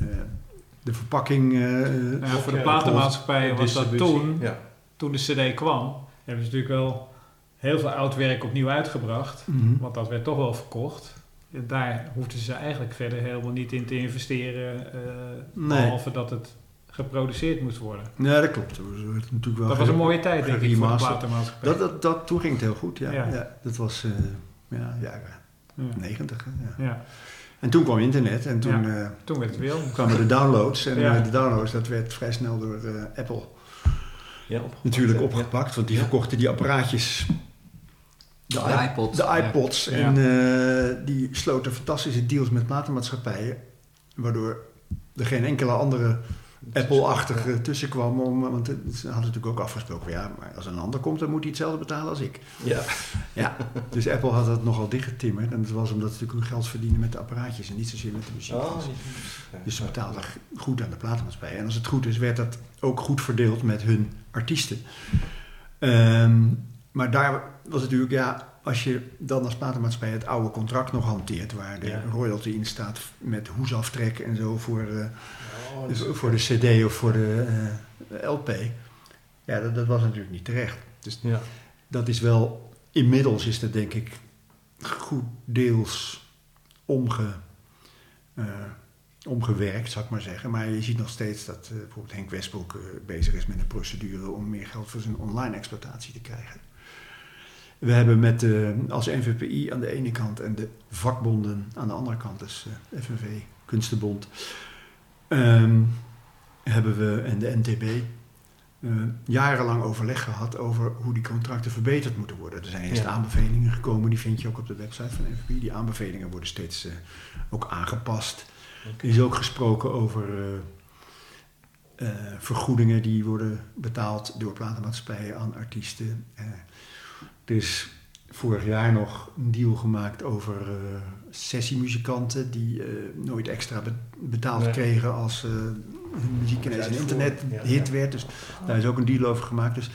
Speaker 3: de verpakking. eh,
Speaker 4: Nou ja, voor de
Speaker 2: Ja,
Speaker 4: platenmaatschappijen was dat toen,
Speaker 2: Ja.
Speaker 4: toen de CD kwam, hebben ze natuurlijk wel heel veel oud werk opnieuw uitgebracht.
Speaker 3: mhm.
Speaker 4: Want dat werd toch wel verkocht. En daar hoefden ze eigenlijk verder helemaal niet in te investeren. eh
Speaker 3: Nee.
Speaker 4: Behalve dat het geproduceerd moest worden.
Speaker 3: Ja, dat klopt. Dat was natuurlijk wel
Speaker 4: Dat was een mooie tijd, denk ik, voor de platenmaatschappij.
Speaker 3: Dat, dat, dat, toen ging het heel goed, ja.
Speaker 4: Ja.
Speaker 3: ja. dat was eh ja, jaren
Speaker 4: Ja.
Speaker 3: 90. hè, Ja.
Speaker 4: Ja.
Speaker 3: En toen kwam internet en toen eh,
Speaker 4: Toen werd het weer
Speaker 3: kwamen de downloads. En
Speaker 4: Ja.
Speaker 3: de downloads, dat werd vrij snel door eh, Apple
Speaker 2: Ja, opgepakt,
Speaker 3: natuurlijk
Speaker 2: ja.
Speaker 3: opgepakt. Want die verkochten die apparaatjes
Speaker 2: De iPod.
Speaker 3: De iPods.
Speaker 4: Ja.
Speaker 3: En eh, die sloten fantastische deals met platenmaatschappijen. Waardoor er geen enkele andere Apple-achtige tussen kwam. Om, want het- ze hadden natuurlijk ook afgesproken. Ja, maar als een ander komt, dan moet hij hetzelfde betalen als ik.
Speaker 2: Ja.
Speaker 3: Ja, dus Apple had dat nogal dichtgetimmerd. En dat was omdat ze natuurlijk hun geld verdienen met de apparaatjes en niet zozeer met de muziek.
Speaker 2: Oh,
Speaker 3: Dus-
Speaker 2: ja.
Speaker 3: dus ze betaalden goed aan de platenmaatschappij. En als het goed is, werd dat ook goed verdeeld met hun artiesten. Ehm, maar daar was natuurlijk, ja, als je dan als platenmaatschappij het oude contract nog hanteert, waar de
Speaker 2: Ja.
Speaker 3: royalty in staat met hoesaftrek en zo voor,
Speaker 2: Oh, is-
Speaker 3: voor de CD of voor de eh, LP. Ja, dat, dat was natuurlijk niet terecht. Dus
Speaker 2: Ja.
Speaker 3: dat is wel, inmiddels is dat denk ik goed deels omge, eh, omgewerkt, zou ik maar zeggen. Maar je ziet nog steeds dat bijvoorbeeld Henk Westbroek bezig is met een procedure om meer geld voor zijn online exploitatie te krijgen. We hebben met eh, als NVPI aan de ene kant en de vakbonden aan de andere kant, dus eh, FNV, Kunstenbond, ehm, hebben we en de NTB eh, jarenlang overleg gehad over hoe die contracten verbeterd moeten worden. Er zijn eerst
Speaker 2: Ja.
Speaker 3: aanbevelingen gekomen, die vind je ook op de website van NVP. Die aanbevelingen worden steeds eh, ook aangepast. Er is ook gesproken over vergoedingen die worden betaald door platenmaatschappijen aan artiesten. Er is vorig jaar nog een deal gemaakt over eh, sessiemuzikanten die eh, nooit extra be- betaald
Speaker 2: Nee.
Speaker 3: kregen als eh, hun muziek ineens een internet hit werd. Dus daar is ook een deal over gemaakt. Dus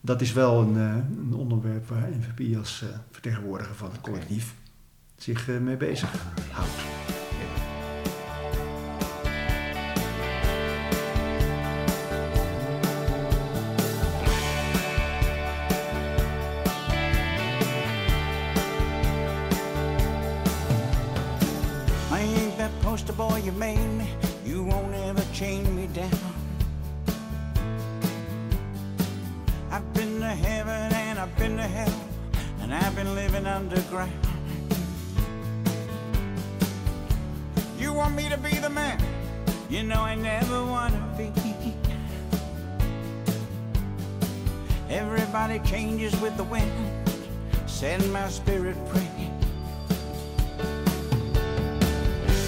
Speaker 3: dat is wel een, een onderwerp waar NVP als vertegenwoordiger van het collectief zich mee bezig houdt.
Speaker 6: you made me, you won't ever chain me down. I've been to heaven and I've been to hell, and I've been living underground. You want me to be the man, you know I never wanna be. Everybody changes with the wind, send my spirit free.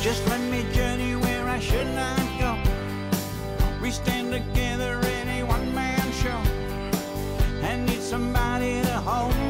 Speaker 6: Just let me journey where I should not go. We stand together in a one man show and need somebody to hold.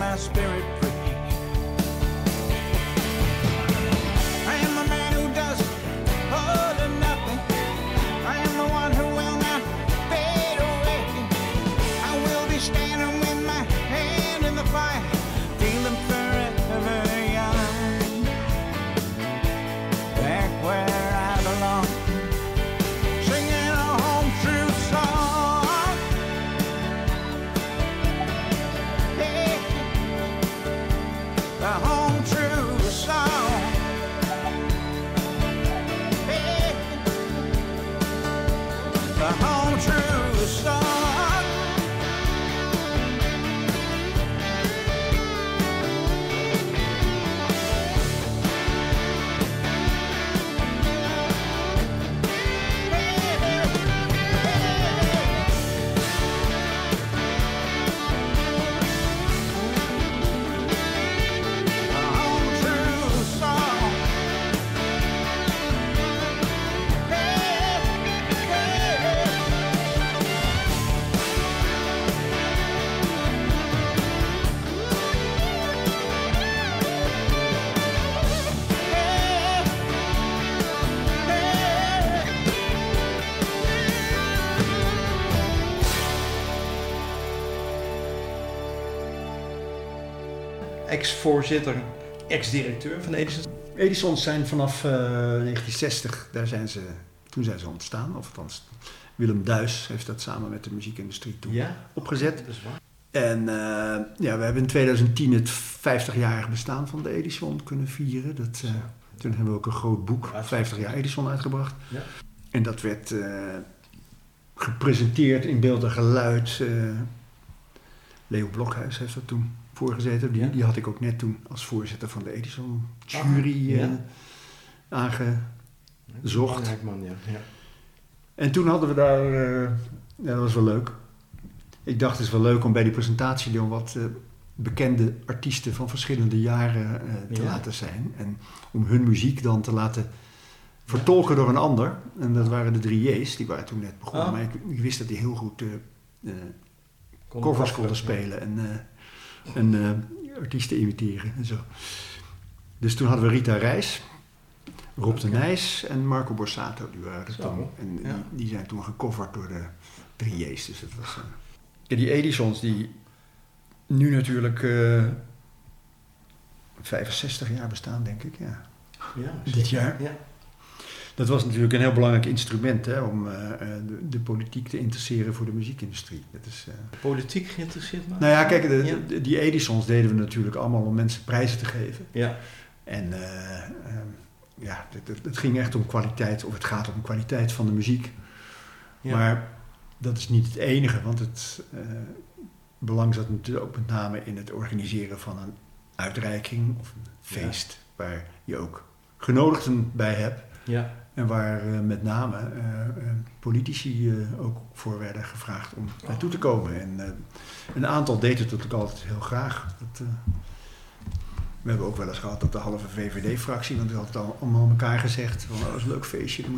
Speaker 6: my spirit.
Speaker 2: ex-voorzitter, ex-directeur van Edison.
Speaker 3: Edison zijn vanaf eh, 1960, daar zijn ze, toen zijn ze ontstaan. Of althans, Willem Duis heeft dat samen met de muziekindustrie toen opgezet.
Speaker 2: Dat is waar.
Speaker 3: En eh, ja, we hebben in 2010 het 50-jarig bestaan van de Edison kunnen vieren. Dat, eh, toen hebben we ook een groot boek, 50 jaar Edison, uitgebracht.
Speaker 2: Ja.
Speaker 3: En dat werd gepresenteerd in beeld en geluid. Leo Blokhuis heeft dat toen Voorgezeten. Die, die had ik ook net toen als voorzitter van de Edison jury
Speaker 2: ja. Eh, aangezocht. Ja.
Speaker 3: En toen hadden we daar, eh, dat was wel leuk. Ik dacht het is wel leuk om bij die presentatie om wat eh, bekende artiesten van verschillende jaren te laten zijn. En om hun muziek dan te laten vertolken door een ander. En dat waren de drie J's, die waren toen net begonnen. Maar ik, ik, wist dat die heel goed covers konden spelen. En, en eh, artiesten imiteren en zo. Dus toen hadden we Rita Reis, Rob de. Nijs en Marco Borsato. Die waren er toen. En
Speaker 2: ja.
Speaker 3: die, zijn toen gecoverd door de drie. Dus dat was... eh, Ja, die Edisons die nu natuurlijk eh 65 jaar bestaan, denk ik. Ja.
Speaker 2: Ja,
Speaker 3: Dit jaar.
Speaker 2: Ja.
Speaker 3: Dat was natuurlijk een heel belangrijk instrument hè, om eh, eh, de, de politiek te interesseren voor de muziekindustrie. Dat is, eh,
Speaker 2: Politiek geïnteresseerd man?
Speaker 3: Nou ja, kijk, de-
Speaker 2: Ja.
Speaker 3: de- die Edisons deden we natuurlijk allemaal om mensen prijzen te geven.
Speaker 2: Ja.
Speaker 3: En eh, ehm, ja, het, ging echt om kwaliteit, of het gaat om kwaliteit van de muziek.
Speaker 2: Ja.
Speaker 3: Maar dat is niet het enige, want het belang zat natuurlijk ook met name in het organiseren van een uitreiking of een feest. Waar je ook genodigden bij hebt.
Speaker 2: Ja.
Speaker 3: En waar eh, met name eh, eh, politici ook voor werden gevraagd om naartoe te komen. En een aantal deed het natuurlijk altijd heel graag. Dat, we hebben ook wel eens gehad dat de halve VVD-fractie, want die had het al allemaal aan elkaar gezegd: van, oh, dat is een leuk feestje, daar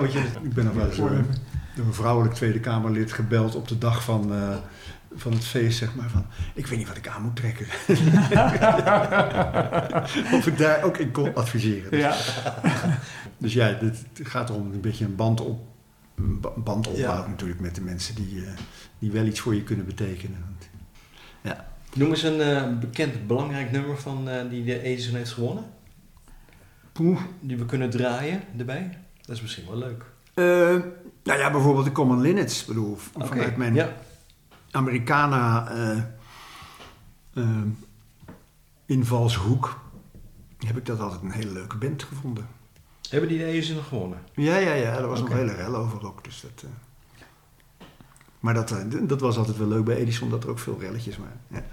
Speaker 3: moet je heen. Ik ben nog wel eens door, een vrouwelijk Tweede Kamerlid gebeld op de dag van, van het feest, zeg maar, van ik weet niet wat ik aan moet trekken. of ik daar ook in kon adviseren. Dus
Speaker 4: Ja.
Speaker 3: dus ja, het gaat erom een beetje een band op. Band opbouwen
Speaker 2: Ja.
Speaker 3: natuurlijk met de mensen die, eh, die wel iets voor je kunnen betekenen.
Speaker 2: Noem eens een eh, bekend belangrijk nummer van, eh, die de Edison heeft gewonnen.
Speaker 3: Poeh.
Speaker 2: Die we kunnen draaien erbij. Dat is misschien wel leuk.
Speaker 3: Nou ja, bijvoorbeeld de Common Linnets. Ik bedoel,
Speaker 2: Oké,
Speaker 3: vanuit mijn
Speaker 2: Ja.
Speaker 3: Americana eh, eh, invalshoek heb ik dat altijd een hele leuke band gevonden.
Speaker 2: Hebben die de Edison nog gewonnen?
Speaker 3: Ja, ja, ja, daar was
Speaker 2: Oké.
Speaker 3: nog hele rel over ook. Dus dat, eh. Maar dat, dat was altijd wel leuk bij Edison, dat er ook veel relletjes waren.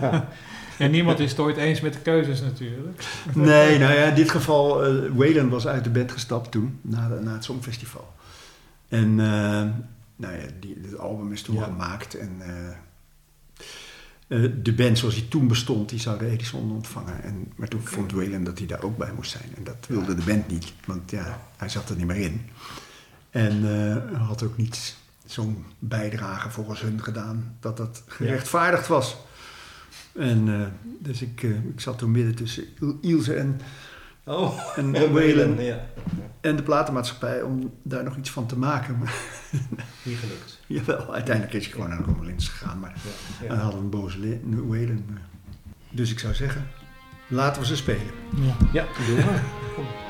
Speaker 3: Ja.
Speaker 4: En niemand is het ooit eens met de keuzes natuurlijk.
Speaker 3: Nee, nou ja, in dit geval, eh Waylon was uit de band gestapt toen, na, de- na het Songfestival. En eh, nou ja, die, het album is toen
Speaker 2: Ja.
Speaker 3: gemaakt en eh, eh, de band zoals die toen bestond, die zou de Edison ontvangen. En, maar toen vond Waylon dat hij daar ook bij moest zijn. En dat wilde de band niet, want ja, hij zat er niet meer in. En eh, had ook niet zo'n bijdrage volgens hun gedaan dat dat gerechtvaardigd was. En dus ik, ik zat toen midden tussen Il- Ilse en,
Speaker 2: Oh,
Speaker 3: en
Speaker 2: en
Speaker 3: Waylon
Speaker 2: Ja.
Speaker 3: En de platenmaatschappij om daar nog iets van te maken. Maar
Speaker 2: Niet gelukt.
Speaker 3: jawel, uiteindelijk is hij gewoon naar de Romelins gegaan. Maar
Speaker 2: Ja.
Speaker 3: hij had een boze Waylon. maar- Dus ik zou zeggen, laten we ze spelen.
Speaker 4: Ja.
Speaker 2: Ja, doe maar.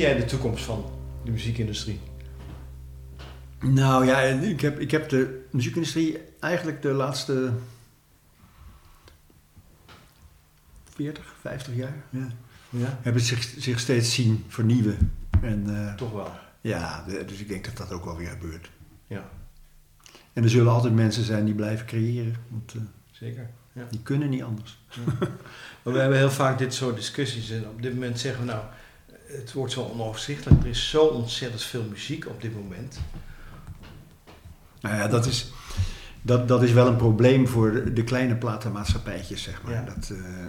Speaker 2: zie jij de toekomst van de muziekindustrie?
Speaker 3: Nou ja, ik heb, ik heb de muziekindustrie eigenlijk de laatste 40, 50 jaar ja,
Speaker 2: Ja,
Speaker 3: hebben zich, zich steeds zien vernieuwen. En eh,
Speaker 2: toch wel.
Speaker 3: ja, dus ik denk dat dat ook wel weer gebeurt.
Speaker 2: Ja,
Speaker 3: En er zullen altijd mensen zijn die blijven creëren, want eh,
Speaker 2: zeker. Ja.
Speaker 3: die kunnen niet anders.
Speaker 2: Maar we hebben heel vaak dit soort discussies en op dit moment zeggen we nou, het wordt zo onoverzichtelijk. Er is zo ontzettend veel muziek op dit moment.
Speaker 3: Nou ja, dat is, dat, dat is wel een probleem voor de, kleine platenmaatschappijtjes, zeg maar.
Speaker 2: Ja.
Speaker 3: Dat, eh,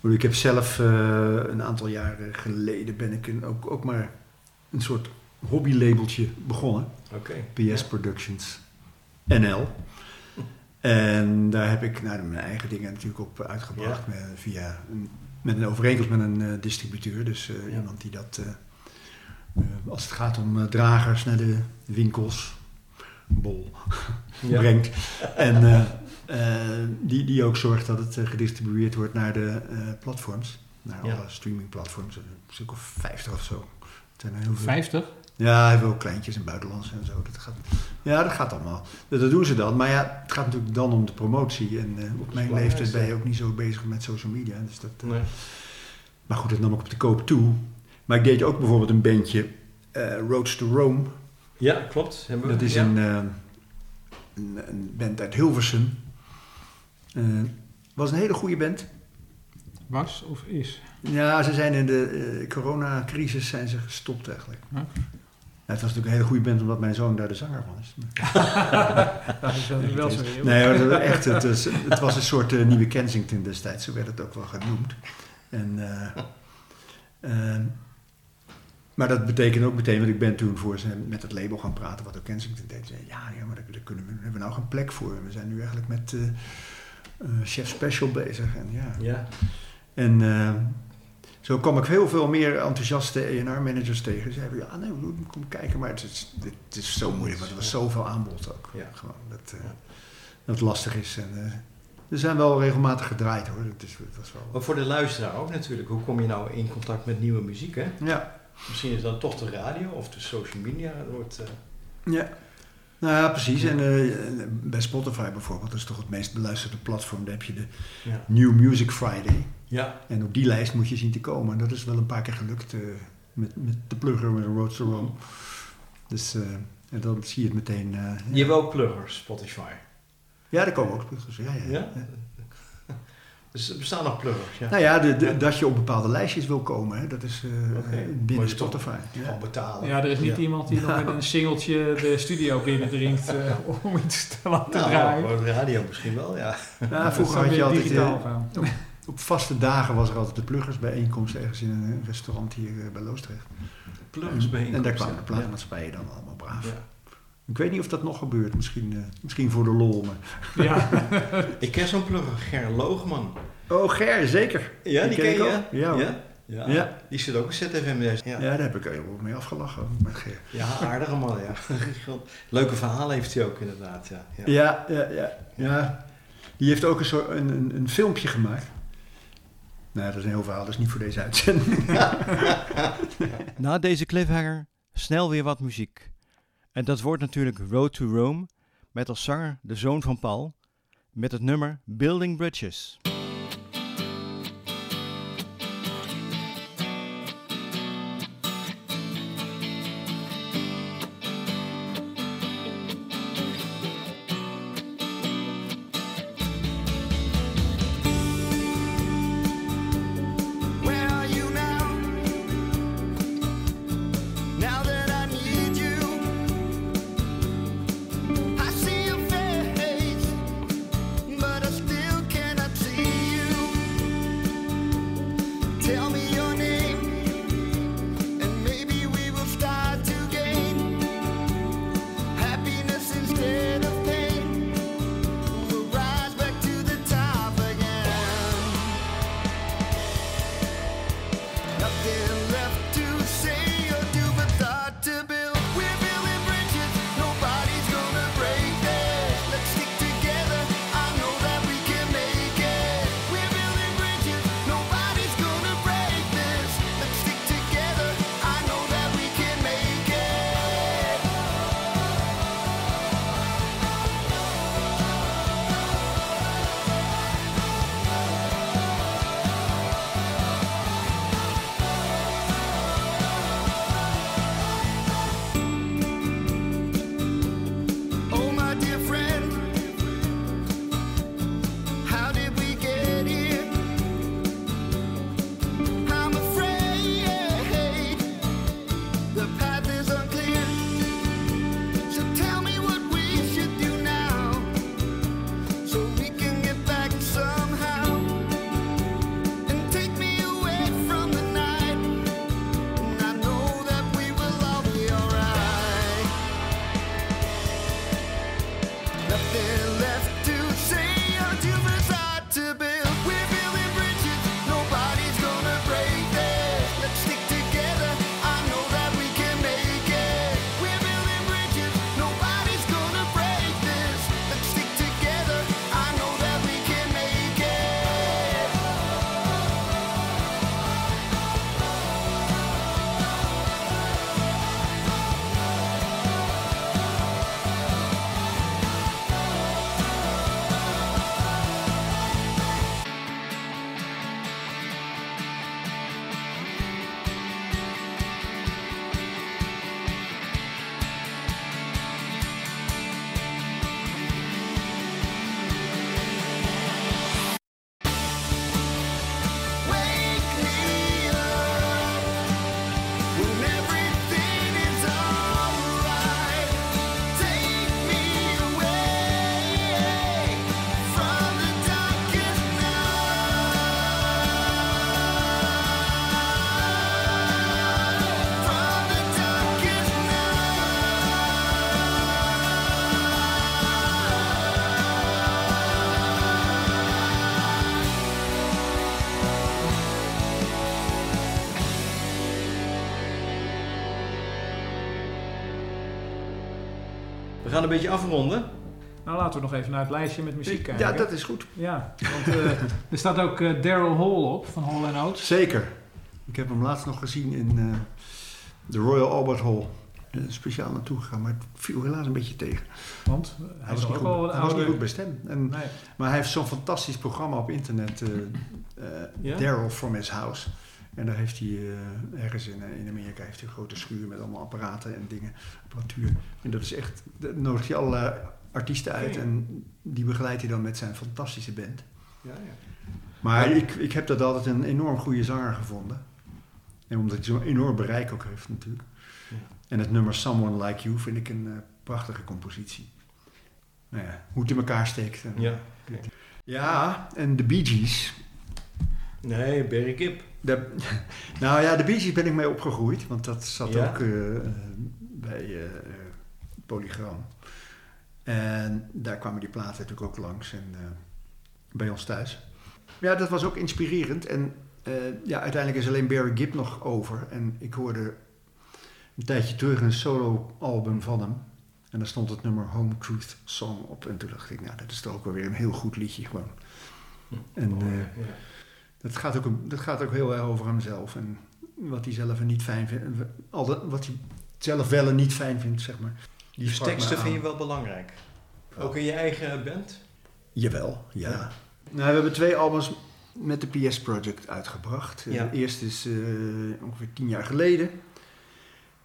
Speaker 3: eh, ik heb zelf eh, een aantal jaren geleden ben ik een, ook, ook maar een soort hobbylabeltje begonnen.
Speaker 2: Oké.
Speaker 3: PS Productions NL. En daar heb ik nou, mijn eigen dingen natuurlijk op uitgebracht met, via een, met een overeenkomst met een eh, distributeur. Dus eh,
Speaker 2: Ja.
Speaker 3: iemand die dat, eh, als het gaat om dragers naar de winkels, bol,
Speaker 2: Ja.
Speaker 3: brengt. En eh, eh, die, die ook zorgt dat het gedistribueerd wordt naar de eh, platforms. Naar
Speaker 2: Ja.
Speaker 3: alle streamingplatforms. Een stuk of 50 of zo. Het zijn er heel veel.
Speaker 4: 50?
Speaker 3: Ja, hij heeft ook kleintjes en buitenlandse en zo. Dat gaat, ja, dat gaat allemaal. Dat, dat doen ze dan. Maar ja, het gaat natuurlijk dan om de promotie. En eh, op mijn leeftijd ben je ook niet zo bezig met social media. Dus dat, eh,
Speaker 2: Nee.
Speaker 3: Maar goed, dat nam ik op de koop toe. Maar ik deed ook bijvoorbeeld een bandje, eh, Roads to Rome.
Speaker 2: Ja, klopt. Hebben we.
Speaker 3: Dat is
Speaker 2: ja.
Speaker 3: een, eh, een, een band uit Hilversum. Eh was een hele goede band.
Speaker 4: Was of is?
Speaker 3: Ja, ze zijn in de eh, coronacrisis zijn ze gestopt eigenlijk. Het was natuurlijk een hele goede band omdat mijn zoon daar de zanger van is.
Speaker 4: Dat is wel, wel zo. heel.
Speaker 3: Nee, dat- echt, het, is- het was een soort eh, nieuwe Kensington destijds, zo werd het ook wel genoemd. En, eh, eh, maar dat betekent ook meteen, want ik ben toen voor ze met het label gaan praten, wat ook Kensington deed. Ze zei, ja, ja, maar daar, daar kunnen we, daar hebben we nou geen plek voor. We zijn nu eigenlijk met eh, eh, Chef Special bezig. En, ja.
Speaker 2: Ja.
Speaker 3: en eh, zo kwam ik heel veel meer enthousiaste ENR-managers tegen. Ze zeiden, ja, nee, kom kijken, maar het is, het is zo moeilijk, want er was zoveel aanbod ook.
Speaker 2: Ja.
Speaker 3: Gewoon, dat, eh, dat het lastig is. En, eh, er zijn wel regelmatig gedraaid hoor. Het, is, het was wel...
Speaker 2: Maar voor de luisteraar ook natuurlijk. Hoe kom je nou in contact met nieuwe muziek, hè?
Speaker 3: Ja,
Speaker 2: Misschien is dan toch de radio of de social media. Het wordt, eh,
Speaker 3: ja. Nou ja, precies. En bij Spotify bijvoorbeeld, dat is toch het meest beluisterde platform. Daar heb je de
Speaker 2: ja.
Speaker 3: New Music Friday.
Speaker 2: Ja.
Speaker 3: En op die lijst moet je zien te komen. En dat is wel een paar keer gelukt eh, met, met de plugger met een Road to Rome. Dus eh, en dan zie je het meteen. eh,
Speaker 2: Je hebt ook pluggers, Spotify.
Speaker 3: ja, daar komen ook pluggers. Ja, ja.
Speaker 2: Ja? Dus er bestaan nog pluggers, ja.
Speaker 3: Nou ja, de, de- dat je op bepaalde lijstjes wil komen, hè, dat is eh, binnen Spotify. Ja.
Speaker 2: Gewoon betalen.
Speaker 4: Ja, er is niet
Speaker 2: Ja.
Speaker 4: iemand die nog met een singeltje de studio binnendringt om iets te laten
Speaker 2: Nou,
Speaker 4: draaien.
Speaker 2: op de radio misschien wel, ja.
Speaker 3: Ja,
Speaker 4: Dat
Speaker 3: vroeger had je altijd...
Speaker 4: digitaal gaan.
Speaker 3: Op vaste dagen was er altijd de pluggersbijeenkomst ergens in een restaurant hier eh, bij Loosdrecht.
Speaker 2: Pluggersbijeenkomst.
Speaker 3: En daar kwamen de
Speaker 2: ja.
Speaker 3: platenmaatschappijen dan allemaal braaf.
Speaker 2: Ja.
Speaker 3: Ik weet niet of dat nog gebeurt, misschien, eh, misschien voor de lol. Maar...
Speaker 4: Ja,
Speaker 2: Ik ken zo'n plugger, Ger Loogman.
Speaker 3: Oh, Ger, zeker.
Speaker 2: Ja, die,
Speaker 3: ken
Speaker 2: ken je?
Speaker 3: ook. Ja,
Speaker 2: ja? Ja.
Speaker 3: Ja.
Speaker 2: Die zit ook in ZFM. Ja.
Speaker 3: Ja,
Speaker 2: Ja.
Speaker 3: daar heb ik heel mee afgelachen met Ger.
Speaker 2: aardige man, ja. Leuke verhalen heeft hij ook inderdaad, ja. ja.
Speaker 3: Ja, ja, ja. ja. Die heeft ook een, soort, een, een, een filmpje gemaakt. Nou, dat is een heel verhaal, dat is niet voor deze uitzending.
Speaker 2: Na deze cliffhanger snel weer wat muziek. En dat wordt natuurlijk Road to Rome met als zanger de zoon van Paul met het nummer Building Bridges. Gaan een beetje afronden.
Speaker 4: Nou, laten we nog even naar het lijstje met muziek kijken.
Speaker 3: Ja, dat is goed.
Speaker 4: Ja, want eh, er staat ook eh, Daryl Hall op van Hall Oates.
Speaker 3: Zeker. Ik heb hem laatst nog gezien in eh, de Royal Albert Hall. Speciaal naartoe gegaan, maar het viel helaas een beetje tegen.
Speaker 4: Want hij
Speaker 3: Hij
Speaker 4: was
Speaker 3: niet,
Speaker 4: al
Speaker 3: goed,
Speaker 4: een
Speaker 3: hij was niet goed bij stem. En,
Speaker 4: Nee.
Speaker 3: Maar hij heeft zo'n fantastisch programma op internet, eh eh,
Speaker 2: Ja?
Speaker 3: Daryl from his house. En daar heeft hij eh, ergens in, eh, in Amerika heeft hij een grote schuur met allemaal apparaten en dingen, apparatuur. En dat is echt, daar nodigt hij allerlei artiesten uit en die begeleidt hij dan met zijn fantastische band.
Speaker 2: Ja, ja.
Speaker 3: Maar ik, ik heb dat altijd een enorm goede zanger gevonden. En omdat hij zo'n enorm bereik ook heeft natuurlijk.
Speaker 2: Ja.
Speaker 3: En het nummer Someone Like You vind ik een eh, prachtige compositie. Nou ja, hoe het in elkaar steekt. En,
Speaker 2: Ja.
Speaker 3: Ja, en de Bee Gees.
Speaker 2: Nee, Barry Gibb.
Speaker 3: De, nou ja, de Bee ben ik mee opgegroeid. Want dat zat
Speaker 2: Ja?
Speaker 3: ook eh, bij eh, Polygram. En daar kwamen die platen natuurlijk ook langs. En eh, bij ons thuis. Ja, dat was ook inspirerend. En ja, uiteindelijk is alleen Barry Gibb nog over. En ik hoorde een tijdje terug een solo-album van hem. En daar stond het nummer Home Truth Song op. En toen dacht ik, nou, dat is toch ook wel weer een heel goed liedje gewoon. En
Speaker 2: Mooi, ja.
Speaker 3: Dat, gaat ook, dat gaat ook heel erg over hemzelf. En wat hij zelf en niet fijn vindt. Al dat, wat hij zelf wel en niet fijn vindt, zeg maar. Die
Speaker 2: Dus teksten vind je wel belangrijk. Ook in je eigen band?
Speaker 3: Jawel, ja.
Speaker 2: Ja.
Speaker 3: Nou, we hebben twee albums met de PS Project uitgebracht.
Speaker 2: Ja.
Speaker 3: De eerste is eh, ongeveer tien jaar geleden.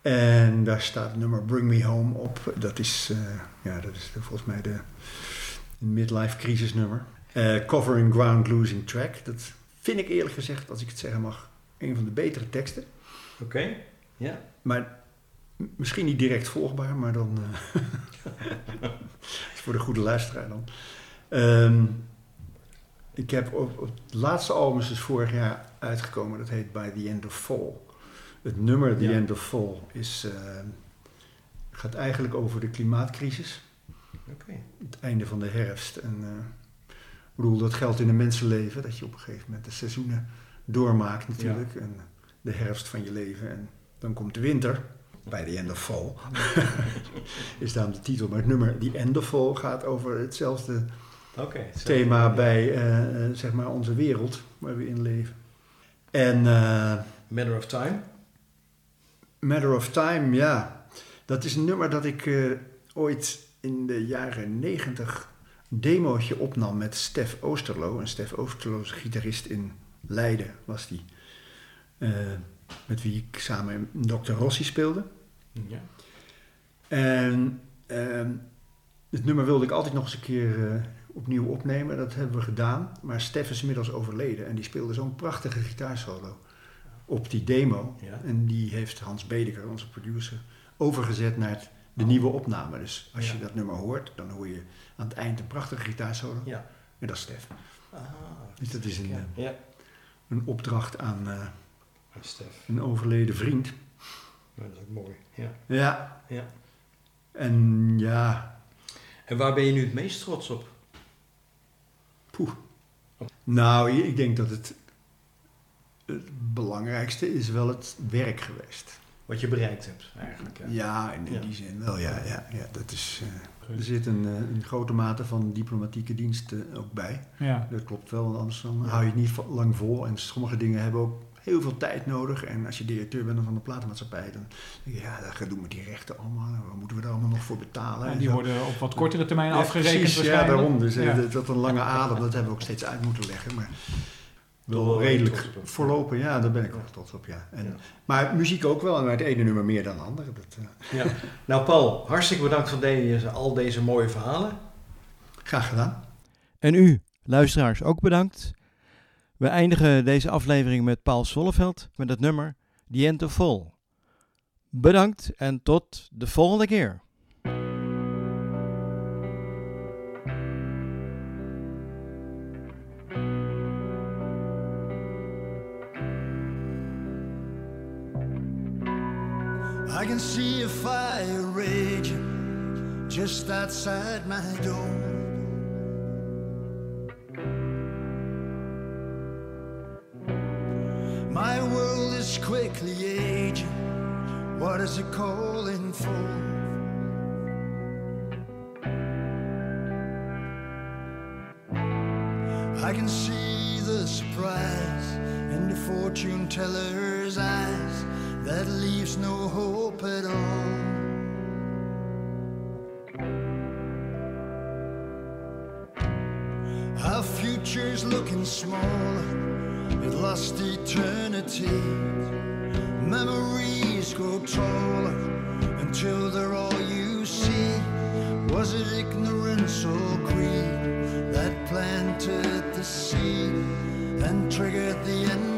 Speaker 3: En daar staat het nummer Bring Me Home op. Dat is, eh, ja, dat is volgens mij de midlife crisis nummer. Eh, Covering Ground Losing Track. Dat vind ik eerlijk gezegd, als ik het zeggen mag, een van de betere teksten.
Speaker 2: Oké. Ja.
Speaker 3: Maar misschien niet direct volgbaar, maar dan. eh, is voor de goede luisteraar dan. Ehm, ik heb op, op het laatste album is dus vorig jaar uitgekomen. Dat heet By the End of Fall. Het nummer The
Speaker 2: Ja.
Speaker 3: End of Fall is, ehm, gaat eigenlijk over de klimaatcrisis.
Speaker 2: Oké.
Speaker 3: Het einde van de herfst. En eh, ik bedoel, dat geldt in een mensenleven. Dat je op een gegeven moment de seizoenen doormaakt natuurlijk. En de herfst van je leven. En dan komt de winter. Bij The End of Fall. is daarom de titel. Maar het nummer The End of Fall gaat over hetzelfde
Speaker 2: hetzelfde.
Speaker 3: thema bij eh, eh, zeg maar onze wereld waar we in leven. En eh,
Speaker 2: Matter of Time.
Speaker 3: Matter of Time, ja. Dat is een nummer dat ik ooit in de jaren negentig demootje opnam met Stef Oosterlo. En Stef Oosterlo is gitarist in Leiden, was die. Eh, met wie ik samen Dr. Rossi speelde.
Speaker 2: Ja.
Speaker 3: En ehm, het nummer wilde ik altijd nog eens een keer eh, opnieuw opnemen. Dat hebben we gedaan. Maar Stef is inmiddels overleden. En die speelde zo'n prachtige gitaarsolo op die demo.
Speaker 2: Ja.
Speaker 3: En die heeft Hans Bedeker, onze producer, overgezet naar het, de nieuwe opname. Dus als
Speaker 2: Ja.
Speaker 3: je dat nummer hoort, dan hoor je aan het eind een prachtige gitaarsolo.
Speaker 2: Ja.
Speaker 3: En dat is Stef.
Speaker 2: Ah,
Speaker 3: Dus dat is een,
Speaker 2: ja.
Speaker 3: eh,
Speaker 2: Ja.
Speaker 3: een opdracht aan eh,
Speaker 2: Stef.
Speaker 3: een overleden vriend.
Speaker 2: Ja, dat is ook mooi. Ja.
Speaker 3: Ja.
Speaker 2: Ja.
Speaker 3: En ja,
Speaker 2: En waar ben je nu het meest trots op?
Speaker 3: Poeh. Nou, ik denk dat het, het belangrijkste is wel het werk geweest.
Speaker 2: Wat je bereikt hebt, eigenlijk. hè?
Speaker 3: Ja, in, in
Speaker 2: Ja.
Speaker 3: die zin wel. Ja, ja, ja, dat is, eh, er zit een, eh, een grote mate van diplomatieke diensten ook bij.
Speaker 4: Ja.
Speaker 3: Dat klopt wel, want anders dan hou je het niet lang vol. En sommige dingen hebben ook heel veel tijd nodig. En als je directeur bent van de platenmaatschappij, dan denk je, ja, dat gaat doen met die rechten allemaal. Waar moeten we daar allemaal nog voor betalen?
Speaker 4: En
Speaker 3: En
Speaker 4: die
Speaker 3: zo.
Speaker 4: worden op wat kortere termijn
Speaker 3: Ja,
Speaker 4: afgerekend
Speaker 3: precies, ja, daarom. Dus eh,
Speaker 4: Ja.
Speaker 3: dat, dat een lange adem, dat hebben we ook steeds uit moeten leggen. Maar
Speaker 2: Wel
Speaker 3: redelijk voorlopen, ja, daar ben ik wel trots op, ja. En,
Speaker 2: Ja.
Speaker 3: Maar muziek ook wel, en het ene nummer meer dan het andere. Dat, eh,
Speaker 2: Ja. Nou, Paul, hartstikke bedankt voor deze, al deze mooie verhalen.
Speaker 3: graag gedaan.
Speaker 2: En u, luisteraars, ook bedankt. We eindigen deze aflevering met Paul Zolleveld met het nummer The End of Fall. Bedankt en tot de volgende keer.
Speaker 5: I can see a fire raging just outside my door. My world is quickly aging. What is it calling for? I can see the surprise in the fortune teller's eyes that leaves no hope at all. Our future's looking small, it lost eternity. Memories grow tall until they're all you see. Was it ignorance or greed that planted the seed and triggered the end?